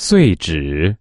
碎纸。